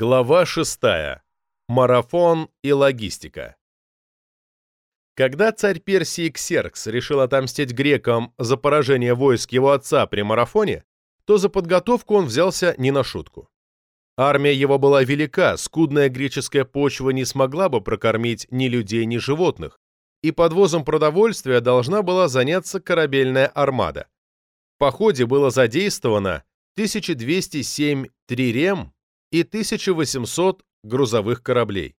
Глава 6. Марафон и логистика. Когда царь Персии Ксеркс решил отомстить грекам за поражение войск его отца при марафоне, то за подготовку он взялся не на шутку. Армия его была велика, скудная греческая почва не смогла бы прокормить ни людей, ни животных, и подвозом продовольствия должна была заняться корабельная армада. В походе было задействовано 1207 трирем и 1800 грузовых кораблей.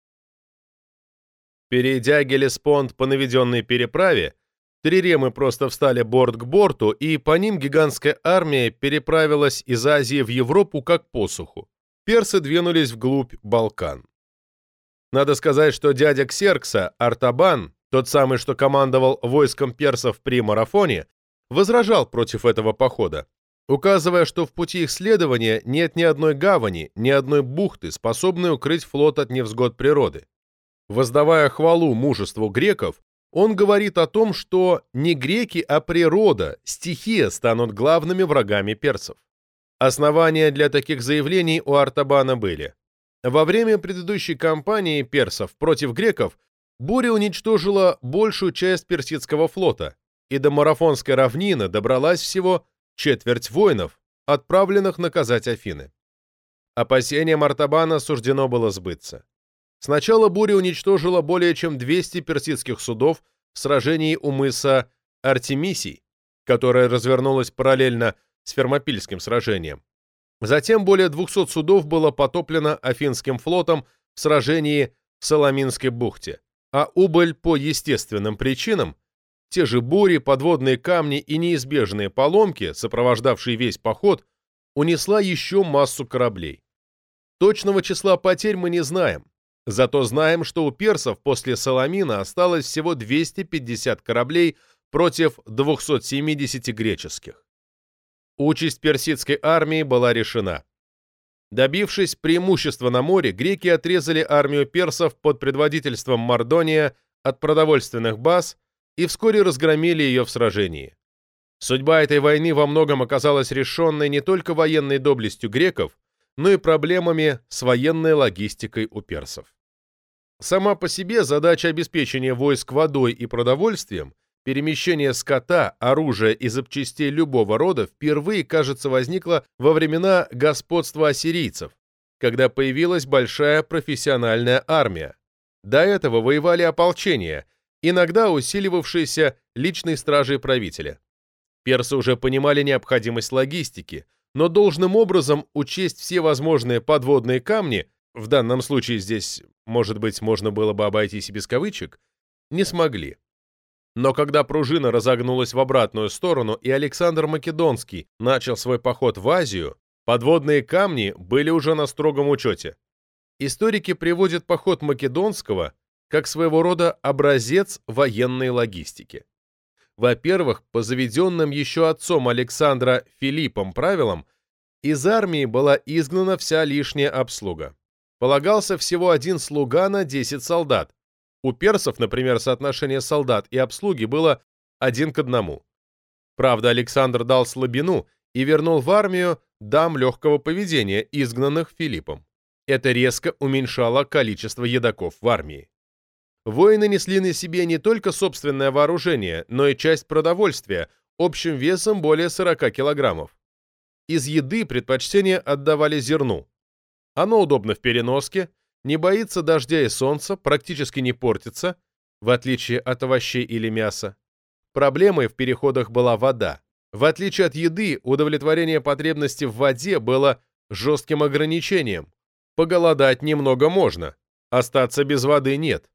Перейдя Гелеспонд по наведенной переправе, триремы просто встали борт к борту, и по ним гигантская армия переправилась из Азии в Европу как посуху. Персы двинулись вглубь Балкан. Надо сказать, что дядя Ксеркса, Артабан, тот самый, что командовал войском персов при марафоне, возражал против этого похода, указывая, что в пути их следования нет ни одной гавани, ни одной бухты, способной укрыть флот от невзгод природы. Воздавая хвалу мужеству греков, он говорит о том, что не греки, а природа, стихия станут главными врагами персов. Основания для таких заявлений у Артабана были. Во время предыдущей кампании персов против греков буря уничтожила большую часть персидского флота, и до Марафонской равнины добралась всего четверть воинов, отправленных наказать Афины. Опасениям Артабана суждено было сбыться. Сначала буря уничтожила более чем 200 персидских судов в сражении у мыса Артемисий, которое развернулось параллельно с Фермопильским сражением. Затем более 200 судов было потоплено Афинским флотом в сражении в Соломинской бухте, а убыль по естественным причинам те же бури, подводные камни и неизбежные поломки, сопровождавшие весь поход, унесла еще массу кораблей. Точного числа потерь мы не знаем, зато знаем, что у персов после Саламина осталось всего 250 кораблей против 270 греческих. Участь персидской армии была решена. Добившись преимущества на море, греки отрезали армию персов под предводительством Мардония от продовольственных баз и вскоре разгромили ее в сражении. Судьба этой войны во многом оказалась решенной не только военной доблестью греков, но и проблемами с военной логистикой у персов. Сама по себе задача обеспечения войск водой и продовольствием, перемещение скота, оружия и запчастей любого рода впервые, кажется, возникла во времена господства ассирийцев, когда появилась большая профессиональная армия. До этого воевали ополчения – иногда усиливавшиеся личной стражей правителя. Персы уже понимали необходимость логистики, но должным образом учесть все возможные подводные камни, в данном случае здесь, может быть, можно было бы обойтись и без кавычек, не смогли. Но когда пружина разогнулась в обратную сторону и Александр Македонский начал свой поход в Азию, подводные камни были уже на строгом учете. Историки приводят поход Македонского как своего рода образец военной логистики. Во-первых, по заведенным еще отцом Александра Филиппом правилам, из армии была изгнана вся лишняя обслуга. Полагался всего один слуга на 10 солдат. У персов, например, соотношение солдат и обслуги было один к одному. Правда, Александр дал слабину и вернул в армию дам легкого поведения, изгнанных Филиппом. Это резко уменьшало количество едоков в армии. Воины несли на себе не только собственное вооружение, но и часть продовольствия, общим весом более 40 килограммов. Из еды предпочтение отдавали зерну. Оно удобно в переноске, не боится дождя и солнца, практически не портится, в отличие от овощей или мяса. Проблемой в переходах была вода. В отличие от еды, удовлетворение потребности в воде было жестким ограничением. Поголодать немного можно, остаться без воды нет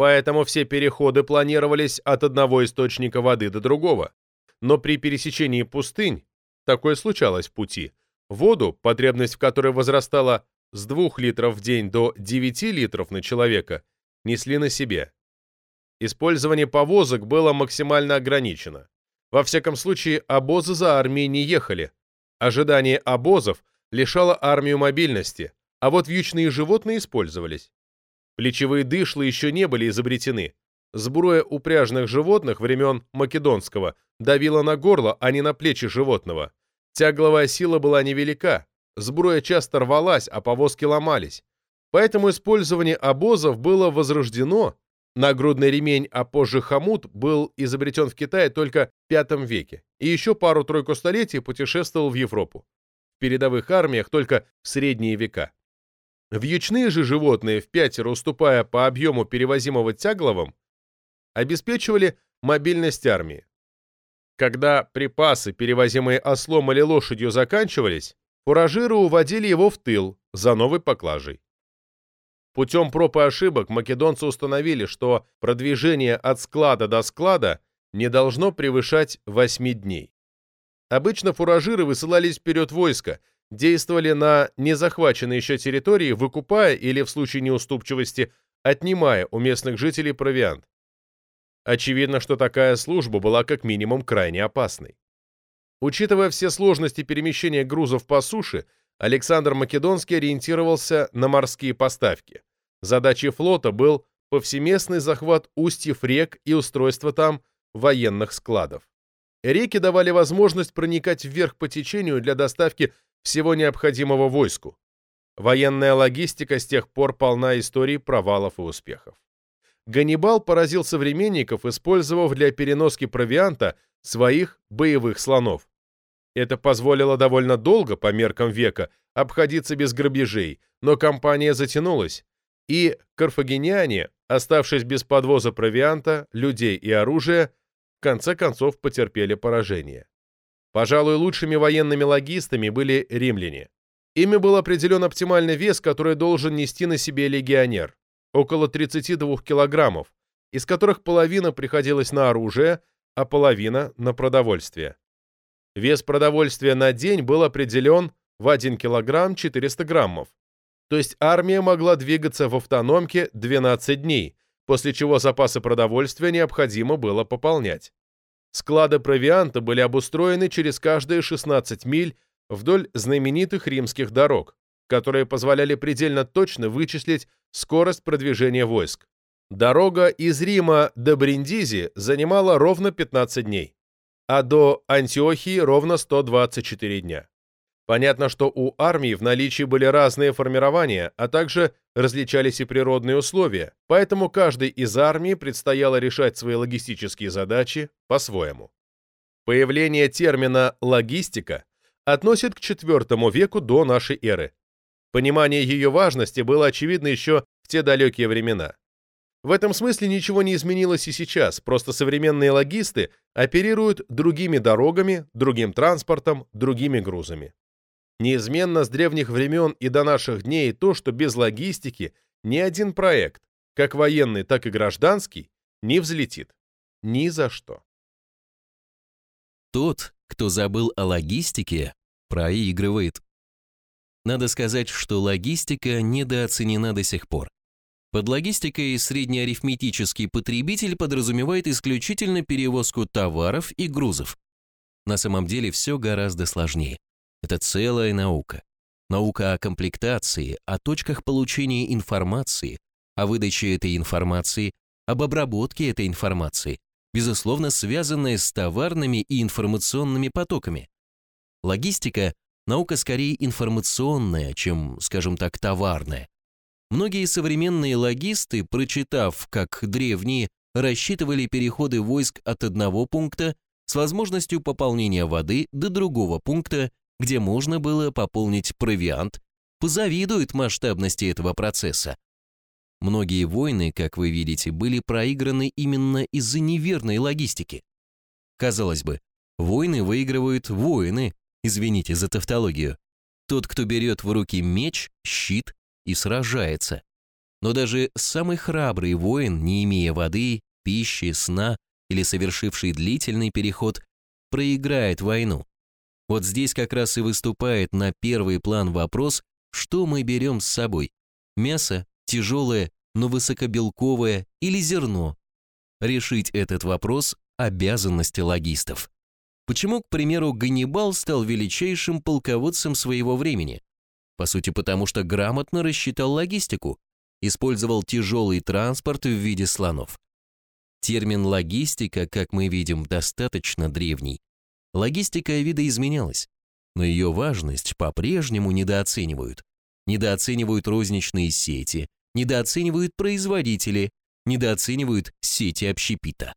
поэтому все переходы планировались от одного источника воды до другого. Но при пересечении пустынь, такое случалось в пути, воду, потребность в которой возрастала с 2 литров в день до 9 литров на человека, несли на себе. Использование повозок было максимально ограничено. Во всяком случае, обозы за армией не ехали. Ожидание обозов лишало армию мобильности, а вот вьючные животные использовались. Плечевые дышлы еще не были изобретены. Сбруя упряжных животных времен Македонского давила на горло, а не на плечи животного. Тягловая сила была невелика, Сбруя часто рвалась, а повозки ломались. Поэтому использование обозов было возрождено. Нагрудный ремень, а позже хомут, был изобретен в Китае только в V веке и еще пару-тройку столетий путешествовал в Европу. В передовых армиях только в средние века. Вьючные же животные, в пятеро уступая по объему перевозимого тягловым, обеспечивали мобильность армии. Когда припасы, перевозимые ослом или лошадью, заканчивались, фуражиры уводили его в тыл за новой поклажей. Путем проб и ошибок македонцы установили, что продвижение от склада до склада не должно превышать 8 дней. Обычно фуражиры высылались вперед войска, действовали на незахваченной еще территории, выкупая или, в случае неуступчивости, отнимая у местных жителей провиант. Очевидно, что такая служба была как минимум крайне опасной. Учитывая все сложности перемещения грузов по суше, Александр Македонский ориентировался на морские поставки. Задачей флота был повсеместный захват устьев рек и устройство там военных складов. Реки давали возможность проникать вверх по течению для доставки всего необходимого войску. Военная логистика с тех пор полна историй провалов и успехов. Ганнибал поразил современников, использовав для переноски провианта своих боевых слонов. Это позволило довольно долго, по меркам века, обходиться без грабежей, но кампания затянулась, и карфагеняне, оставшись без подвоза провианта, людей и оружия, в конце концов потерпели поражение. Пожалуй, лучшими военными логистами были римляне. Ими был определен оптимальный вес, который должен нести на себе легионер – около 32 килограммов, из которых половина приходилась на оружие, а половина – на продовольствие. Вес продовольствия на день был определен в 1 килограмм 400 граммов, то есть армия могла двигаться в автономке 12 дней, после чего запасы продовольствия необходимо было пополнять. Склады провианта были обустроены через каждые 16 миль вдоль знаменитых римских дорог, которые позволяли предельно точно вычислить скорость продвижения войск. Дорога из Рима до Бриндизи занимала ровно 15 дней, а до Антиохии ровно 124 дня. Понятно, что у армии в наличии были разные формирования, а также различались и природные условия, поэтому каждой из армий предстояло решать свои логистические задачи по-своему. Появление термина «логистика» относит к IV веку до нашей эры. Понимание ее важности было очевидно еще в те далекие времена. В этом смысле ничего не изменилось и сейчас, просто современные логисты оперируют другими дорогами, другим транспортом, другими грузами. Неизменно с древних времен и до наших дней то, что без логистики ни один проект, как военный, так и гражданский, не взлетит. Ни за что. Тот, кто забыл о логистике, проигрывает. Надо сказать, что логистика недооценена до сих пор. Под логистикой среднеарифметический потребитель подразумевает исключительно перевозку товаров и грузов. На самом деле все гораздо сложнее. Это целая наука. Наука о комплектации, о точках получения информации, о выдаче этой информации, об обработке этой информации, безусловно, связанная с товарными и информационными потоками. Логистика – наука скорее информационная, чем, скажем так, товарная. Многие современные логисты, прочитав, как древние, рассчитывали переходы войск от одного пункта с возможностью пополнения воды до другого пункта где можно было пополнить провиант, позавидуют масштабности этого процесса. Многие войны, как вы видите, были проиграны именно из-за неверной логистики. Казалось бы, войны выигрывают воины, извините за тавтологию. Тот, кто берет в руки меч, щит и сражается. Но даже самый храбрый воин, не имея воды, пищи, сна или совершивший длительный переход, проиграет войну. Вот здесь как раз и выступает на первый план вопрос, что мы берем с собой. Мясо, тяжелое, но высокобелковое или зерно. Решить этот вопрос – обязанности логистов. Почему, к примеру, Ганнибал стал величайшим полководцем своего времени? По сути, потому что грамотно рассчитал логистику, использовал тяжелый транспорт в виде слонов. Термин «логистика», как мы видим, достаточно древний. Логистика видоизменялась. но ее важность по-прежнему недооценивают. Недооценивают розничные сети, недооценивают производители, недооценивают сети общепита.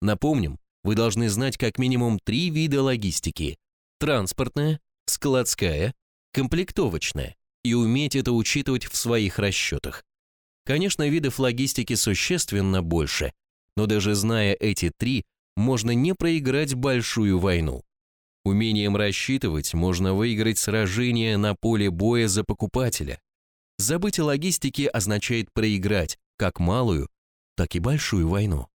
Напомним, вы должны знать как минимум три вида логистики – транспортная, складская, комплектовочная, и уметь это учитывать в своих расчетах. Конечно, видов логистики существенно больше, но даже зная эти три, можно не проиграть большую войну. Умением рассчитывать можно выиграть сражение на поле боя за покупателя. Забыть о логистике означает проиграть как малую, так и большую войну.